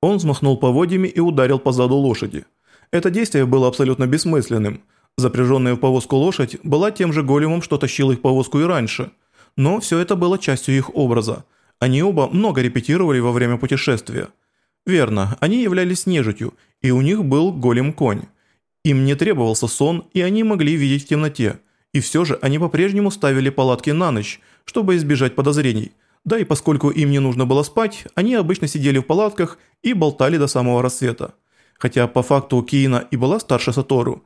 Он взмахнул поводьями и ударил по заду лошади. Это действие было абсолютно бессмысленным. Запряженная в повозку лошадь была тем же големом, что тащил их повозку и раньше. Но все это было частью их образа. Они оба много репетировали во время путешествия. Верно, они являлись нежитью, и у них был голем-конь. Им не требовался сон, и они могли видеть в темноте. И все же они по-прежнему ставили палатки на ночь, чтобы избежать подозрений. Да и поскольку им не нужно было спать, они обычно сидели в палатках и болтали до самого рассвета. Хотя по факту Киина и была старше Сатору,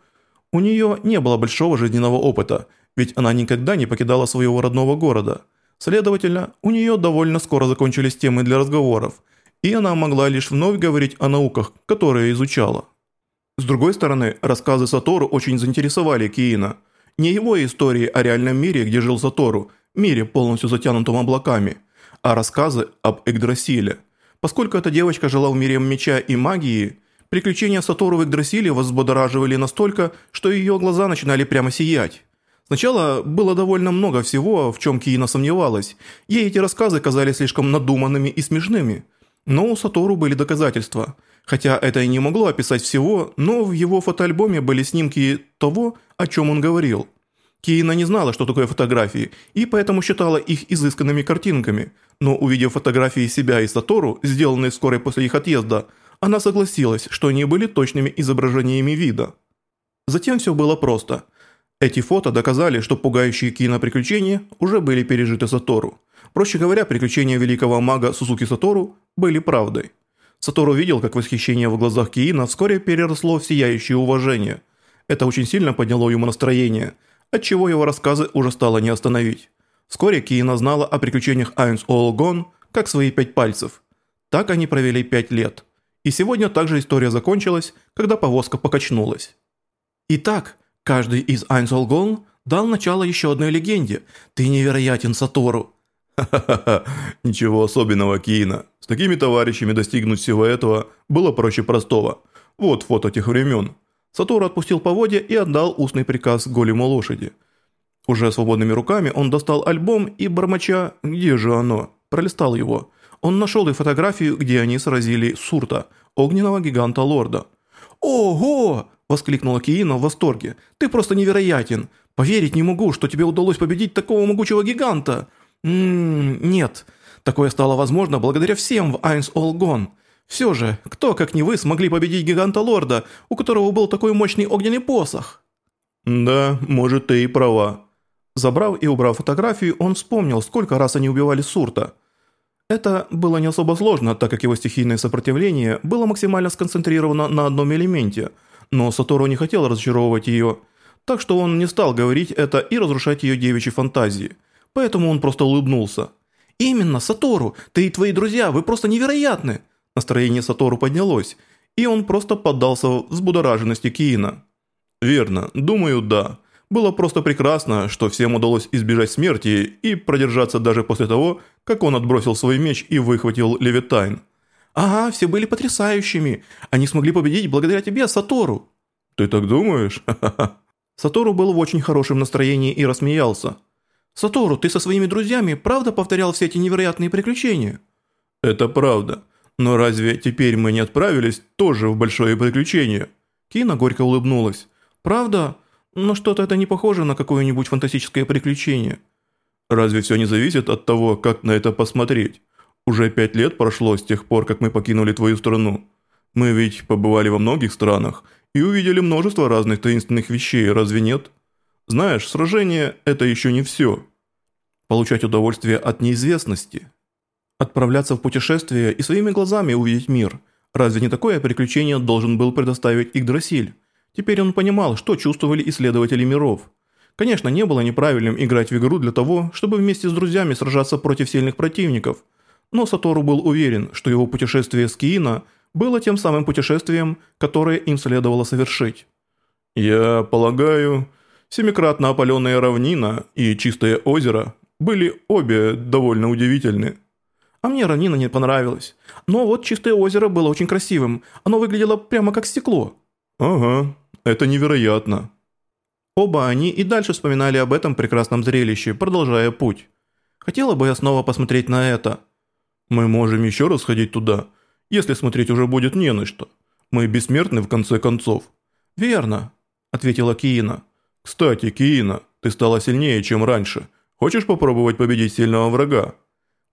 у нее не было большого жизненного опыта, ведь она никогда не покидала своего родного города. Следовательно, у нее довольно скоро закончились темы для разговоров, и она могла лишь вновь говорить о науках, которые изучала. С другой стороны, рассказы Сатору очень заинтересовали Киина. Не его истории о реальном мире, где жил Сатору, мире, полностью затянутом облаками, а рассказы об Игдрасиле. Поскольку эта девочка жила в мире меча и магии, приключения Сатору в Игдрасиле возбудораживали настолько, что ее глаза начинали прямо сиять. Сначала было довольно много всего, в чем Киина сомневалась. Ей эти рассказы казались слишком надуманными и смешными. Но у Сатору были доказательства – Хотя это и не могло описать всего, но в его фотоальбоме были снимки того, о чем он говорил. Киина не знала, что такое фотографии, и поэтому считала их изысканными картинками, но увидев фотографии себя и Сатору, сделанные вскоре после их отъезда, она согласилась, что они были точными изображениями вида. Затем все было просто. Эти фото доказали, что пугающие Киина приключения уже были пережиты Сатору. Проще говоря, приключения великого мага Сусуки Сатору были правдой. Сатору видел, как восхищение в глазах Киина вскоре переросло в сияющее уважение. Это очень сильно подняло ему настроение, отчего его рассказы уже стало не остановить. Вскоре Киина знала о приключениях Айнс Олгон как свои пять пальцев. Так они провели пять лет. И сегодня также история закончилась, когда повозка покачнулась. Итак, каждый из Айнс Олгон дал начало еще одной легенде. Ты невероятен, Сатору. Ха-ха-ха, ничего особенного, Киина. С такими товарищами достигнуть всего этого было проще простого. Вот фото тех времен. Сатору отпустил поводья и отдал устный приказ голему лошади. Уже свободными руками он достал альбом и, бормоча «Где же оно?», пролистал его. Он нашел и фотографию, где они сразили Сурта, огненного гиганта-лорда. «Ого!» – воскликнула Киина в восторге. «Ты просто невероятен! Поверить не могу, что тебе удалось победить такого могучего гиганта!» Ммм, нет. Такое стало возможно благодаря всем в Айнс Олгон. Все же, кто, как не вы, смогли победить гиганта-лорда, у которого был такой мощный огненный посох? Да, может, ты и права. Забрав и убрав фотографию, он вспомнил, сколько раз они убивали Сурта. Это было не особо сложно, так как его стихийное сопротивление было максимально сконцентрировано на одном элементе, но Сатору не хотел разочаровывать ее, так что он не стал говорить это и разрушать ее девичьи фантазии – поэтому он просто улыбнулся. «Именно, Сатору, ты и твои друзья, вы просто невероятны!» Настроение Сатору поднялось, и он просто поддался взбудораженности Киина. «Верно, думаю, да. Было просто прекрасно, что всем удалось избежать смерти и продержаться даже после того, как он отбросил свой меч и выхватил Левитайн». «Ага, все были потрясающими. Они смогли победить благодаря тебе, Сатору». «Ты так думаешь?» Сатору был в очень хорошем настроении и рассмеялся. «Сатору, ты со своими друзьями правда повторял все эти невероятные приключения?» «Это правда. Но разве теперь мы не отправились тоже в большое приключение?» Кина горько улыбнулась. «Правда? Но что-то это не похоже на какое-нибудь фантастическое приключение». «Разве все не зависит от того, как на это посмотреть? Уже пять лет прошло с тех пор, как мы покинули твою страну. Мы ведь побывали во многих странах и увидели множество разных таинственных вещей, разве нет?» Знаешь, сражение – это еще не все. Получать удовольствие от неизвестности. Отправляться в путешествие и своими глазами увидеть мир. Разве не такое приключение должен был предоставить Игдрасиль? Теперь он понимал, что чувствовали исследователи миров. Конечно, не было неправильным играть в игру для того, чтобы вместе с друзьями сражаться против сильных противников. Но Сатору был уверен, что его путешествие с Киина было тем самым путешествием, которое им следовало совершить. «Я полагаю...» Семикратно опаленная равнина и чистое озеро были обе довольно удивительны. А мне равнина не понравилась. Но вот чистое озеро было очень красивым. Оно выглядело прямо как стекло. Ага, это невероятно. Оба они и дальше вспоминали об этом прекрасном зрелище, продолжая путь. Хотела бы я снова посмотреть на это. Мы можем еще раз ходить туда. если смотреть уже будет не на что. Мы бессмертны в конце концов». «Верно», – ответила Киина. «Кстати, Киина, ты стала сильнее, чем раньше. Хочешь попробовать победить сильного врага?»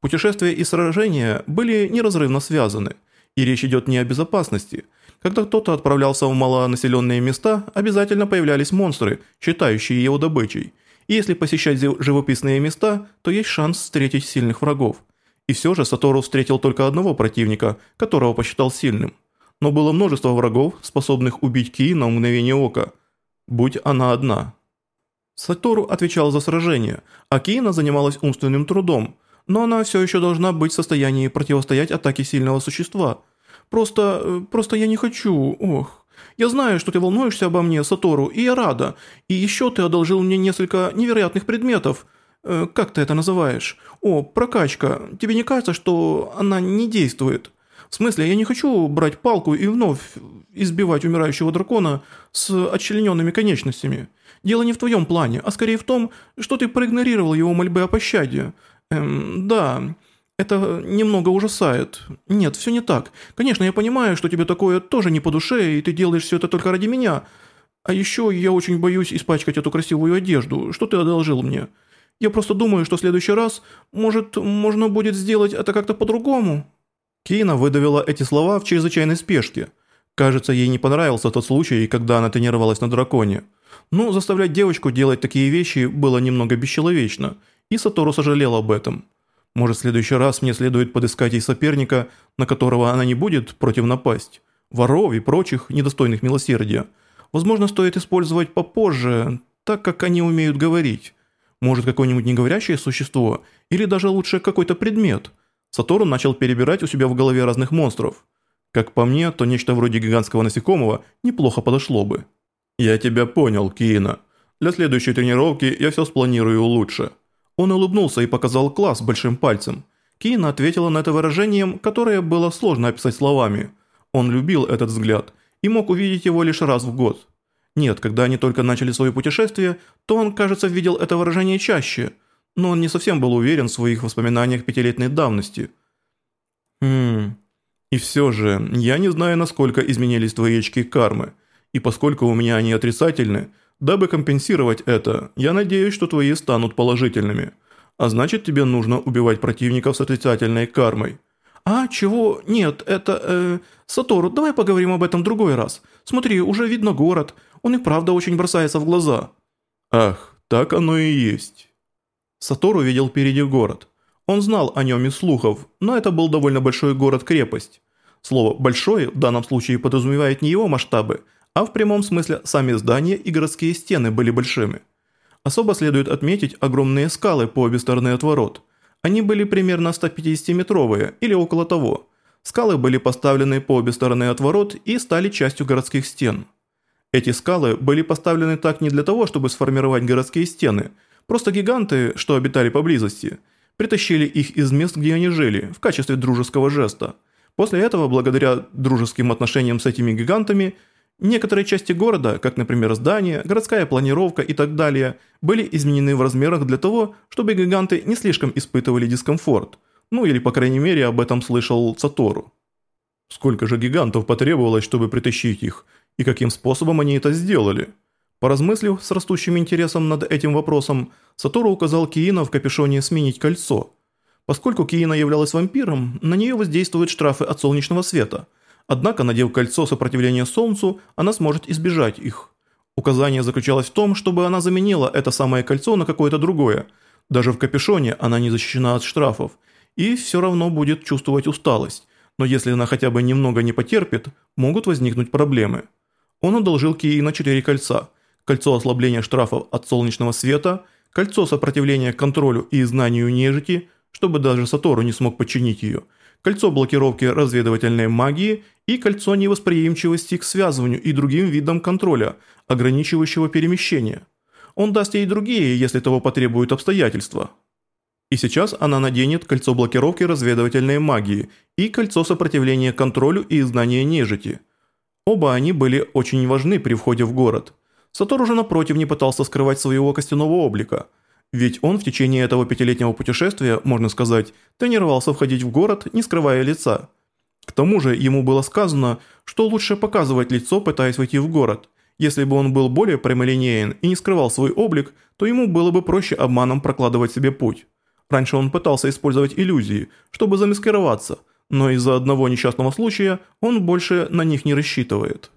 Путешествия и сражения были неразрывно связаны, и речь идет не о безопасности. Когда кто-то отправлялся в малонаселенные места, обязательно появлялись монстры, считающие его добычей. И если посещать живописные места, то есть шанс встретить сильных врагов. И все же Сатору встретил только одного противника, которого посчитал сильным. Но было множество врагов, способных убить Ки на мгновение ока, будь она одна. Сатору отвечал за сражение, а Киина занималась умственным трудом – но она все еще должна быть в состоянии противостоять атаке сильного существа. Просто... Э, просто я не хочу... Ох... Я знаю, что ты волнуешься обо мне, Сатору, и я рада. И еще ты одолжил мне несколько невероятных предметов. Э, как ты это называешь? О, прокачка. Тебе не кажется, что она не действует? В смысле, я не хочу брать палку и вновь избивать умирающего дракона с отчлененными конечностями. Дело не в твоем плане, а скорее в том, что ты проигнорировал его мольбы о пощаде. Эм, да, это немного ужасает. Нет, все не так. Конечно, я понимаю, что тебе такое тоже не по душе, и ты делаешь все это только ради меня. А еще я очень боюсь испачкать эту красивую одежду, что ты одолжил мне. Я просто думаю, что в следующий раз, может, можно будет сделать это как-то по-другому». Кейна выдавила эти слова в чрезвычайной спешке. Кажется, ей не понравился тот случай, когда она тренировалась на драконе. Ну, заставлять девочку делать такие вещи было немного бесчеловечно – и Сатору сожалел об этом. Может, в следующий раз мне следует подыскать ей соперника, на которого она не будет против напасть. Воров и прочих, недостойных милосердия. Возможно, стоит использовать попозже, так как они умеют говорить. Может, какое-нибудь неговорящее существо, или даже лучше какой-то предмет. Сатору начал перебирать у себя в голове разных монстров. Как по мне, то нечто вроде гигантского насекомого неплохо подошло бы. «Я тебя понял, Киина. Для следующей тренировки я все спланирую лучше». Он улыбнулся и показал класс большим пальцем. Кина ответила на это выражением, которое было сложно описать словами. Он любил этот взгляд и мог увидеть его лишь раз в год. Нет, когда они только начали свое путешествие, то он, кажется, видел это выражение чаще, но он не совсем был уверен в своих воспоминаниях пятилетней давности. Хм... И все же, я не знаю, насколько изменились твои очки кармы, и поскольку у меня они отрицательны, Дабы компенсировать это, я надеюсь, что твои станут положительными. А значит, тебе нужно убивать противников с отрицательной кармой. А, чего? Нет, это... Э, Сатору, давай поговорим об этом другой раз. Смотри, уже видно город. Он и правда очень бросается в глаза. Ах, так оно и есть. Сатору видел впереди город. Он знал о нем из слухов, но это был довольно большой город-крепость. Слово «большой» в данном случае подразумевает не его масштабы – а в прямом смысле сами здания и городские стены были большими. Особо следует отметить огромные скалы по обе стороны от ворот. Они были примерно 150-метровые или около того. Скалы были поставлены по обе стороны от ворот и стали частью городских стен. Эти скалы были поставлены так не для того, чтобы сформировать городские стены, просто гиганты, что обитали поблизости, притащили их из мест, где они жили, в качестве дружеского жеста. После этого, благодаря дружеским отношениям с этими гигантами, Некоторые части города, как, например, здания, городская планировка и так далее, были изменены в размерах для того, чтобы гиганты не слишком испытывали дискомфорт. Ну или, по крайней мере, об этом слышал Сатору. Сколько же гигантов потребовалось, чтобы притащить их, и каким способом они это сделали? Поразмыслив с растущим интересом над этим вопросом, Сатору указал Киина в капюшоне сменить кольцо. Поскольку Киина являлась вампиром, на нее воздействуют штрафы от солнечного света – Однако, надев кольцо сопротивления Солнцу, она сможет избежать их. Указание заключалось в том, чтобы она заменила это самое кольцо на какое-то другое. Даже в капюшоне она не защищена от штрафов. И все равно будет чувствовать усталость. Но если она хотя бы немного не потерпит, могут возникнуть проблемы. Он одолжил Кии на четыре кольца. Кольцо ослабления штрафов от солнечного света, кольцо сопротивления контролю и знанию нежити, чтобы даже Сатору не смог подчинить ее – кольцо блокировки разведывательной магии и кольцо невосприимчивости к связыванию и другим видам контроля, ограничивающего перемещение. Он даст ей другие, если того потребуют обстоятельства. И сейчас она наденет кольцо блокировки разведывательной магии и кольцо сопротивления контролю и изгнания нежити. Оба они были очень важны при входе в город. Сатор уже напротив не пытался скрывать своего костяного облика – ведь он в течение этого пятилетнего путешествия, можно сказать, тренировался входить в город, не скрывая лица. К тому же ему было сказано, что лучше показывать лицо, пытаясь войти в город. Если бы он был более прямолинеен и не скрывал свой облик, то ему было бы проще обманом прокладывать себе путь. Раньше он пытался использовать иллюзии, чтобы замаскироваться, но из-за одного несчастного случая он больше на них не рассчитывает.